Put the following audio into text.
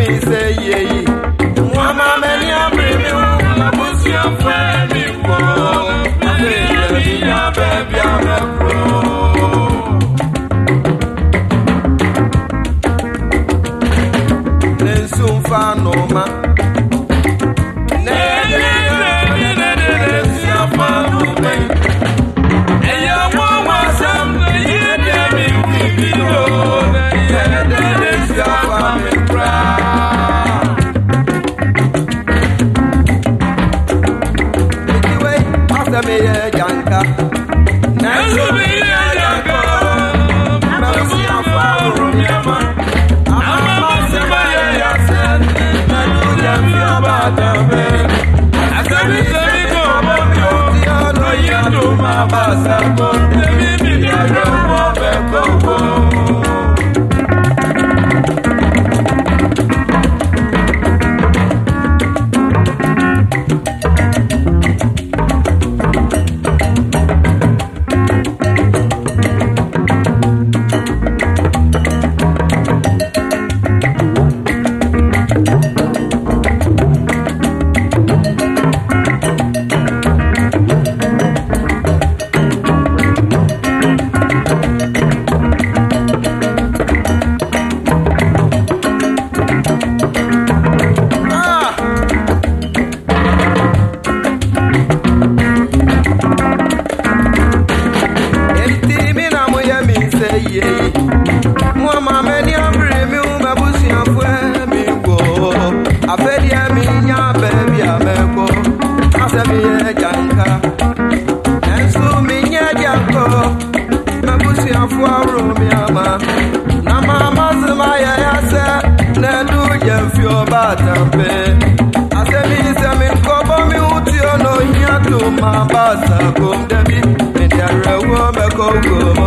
Me say yeah, mama, Wọ́n máa bẹ ní abiri mi wò, àbúsí da me ye janka. Nansu me ye janka. Nansu ya fa urum yama. Ama se ba ye yasen. Nansu ya fi aba da me. Asabi sabi ko ba ko. Oye do ma ba sa ko. Oye fi afọ ọrụ m ya ma na ma amasị m anya ya se n'elu uye mfi ọba atampe asemiisemi nke ọbọmi wutio na oyi atụ ma gbasago m debi